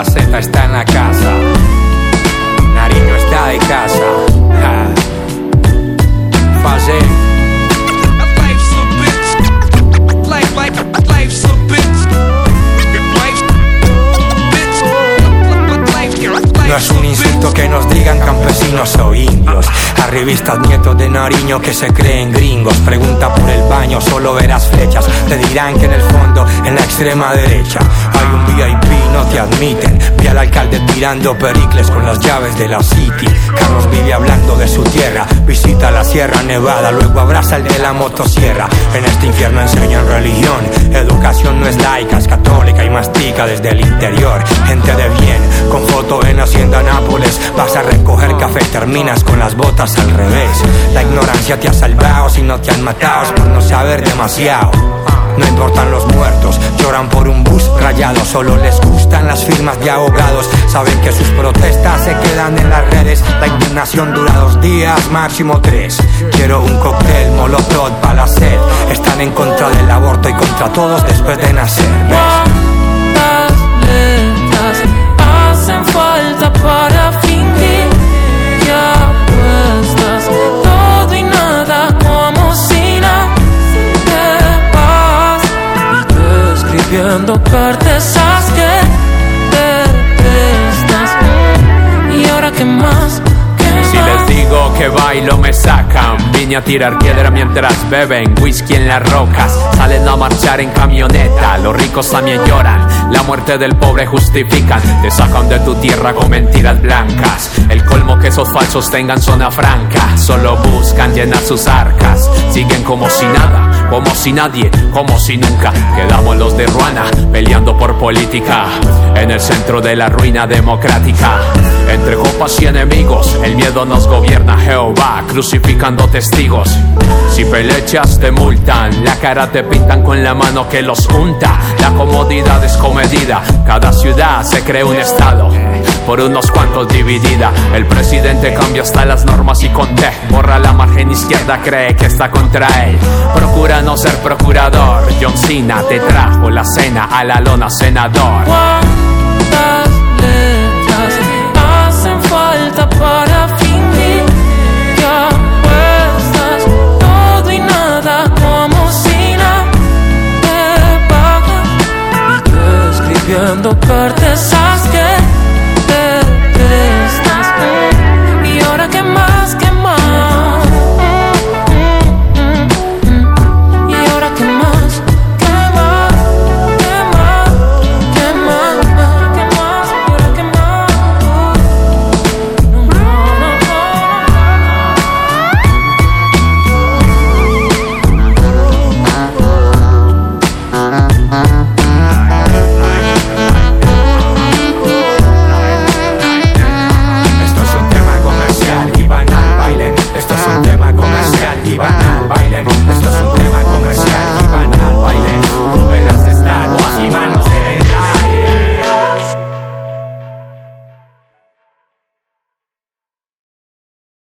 Z está en la casa. Nariño está de casa. Ja. Fase. Life, life, life's a No es un insulto que nos digan campesinos o indios. A revistas nietos de Nariño que se creen gringos. Pregunta por el baño, solo verás flechas. Te dirán que en el fondo, en la extrema derecha, hay un VIP, no te admiten. Vi al alcalde tirando pericles con las llaves de la City. Carlos vive hablando de su tierra. Visita la Sierra Nevada, luego abraza el de la motosierra. En este infierno enseñan religión. Educación no es laica, es católica y mastica desde el interior. Gente de bien, con foto en Hacienda Nápoles. Vas a recoger café, terminas con las botas al revés. La ignorancia te ha salvado si no te han matado por no saber demasiado. No importan los muertos, lloran por un bus rayado, solo les gustan las firmas de ahogados. Saben que sus protestas se quedan en las redes. La indignación dura dos días, máximo tres. Quiero un cóctel, molotov sed. Están en contra del aborto y contra todos después de nacer. Que detestas y ahora qué más ¿Qué Si les digo que bailo me sacan. Vine a tirar piedra mientras beben Whisky en las rocas. Salen a marchar en camioneta Los ricos también lloran. La muerte del pobre justifican. Te sacan de tu tierra con mentiras blancas. El colmo que esos falsos tengan zona franca. Solo buscan llenar sus arcas Siguen como si nada como si nadie, como si nunca. Quedamos los de Ruana peleando por política En el centro de la ruina democrática. Entre copas y enemigos El miedo nos gobierna. Jehová Crucificando testigos. Si pelechas te multan. La cara te pintan con la mano que los unta. La comodidad es comedida. Cada ciudad se cree un estado por unos cuantos dividida. El presidente cambia hasta las normas y con T. Borra la margen izquierda, cree que está contra él. Procura no ser procurador. John Cena te trajo la cena a la lona senador. ¿Cuántas Bailen, esto es un tema